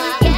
my